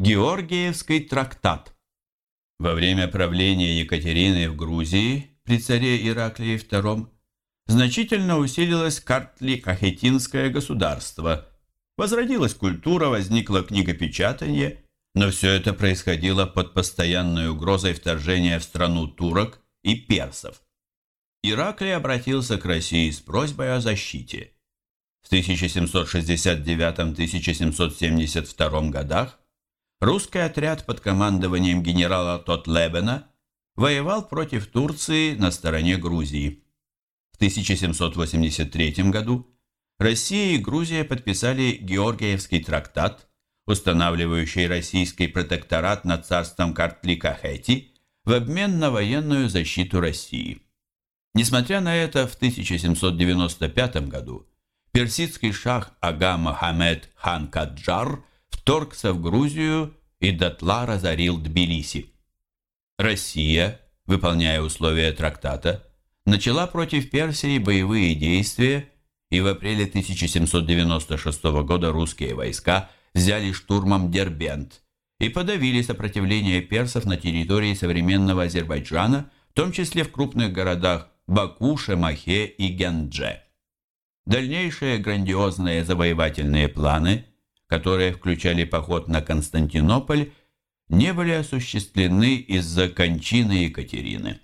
Георгиевский трактат. Во время правления Екатерины в Грузии при царе Ираклии II значительно усилилось Картли-Кахетинское государство. Возродилась культура, возникло книгопечатание, но все это происходило под постоянной угрозой вторжения в страну турок и персов. Ираклий обратился к России с просьбой о защите. В 1769-1772 годах русский отряд под командованием генерала Тотлебена воевал против Турции на стороне Грузии. В 1783 году Россия и Грузия подписали Георгиевский трактат, устанавливающий российский протекторат над царством Картлика-Хэти в обмен на военную защиту России. Несмотря на это, в 1795 году персидский шах Ага Мохаммед хан Каджар вторгся в Грузию и дотла разорил Тбилиси. Россия, выполняя условия трактата, начала против Персии боевые действия, и в апреле 1796 года русские войска взяли штурмом Дербент и подавили сопротивление персов на территории современного Азербайджана, в том числе в крупных городах Баку, Шемахе и Гендже. Дальнейшие грандиозные завоевательные планы, которые включали поход на Константинополь, не были осуществлены из-за кончины Екатерины.